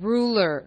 ruler.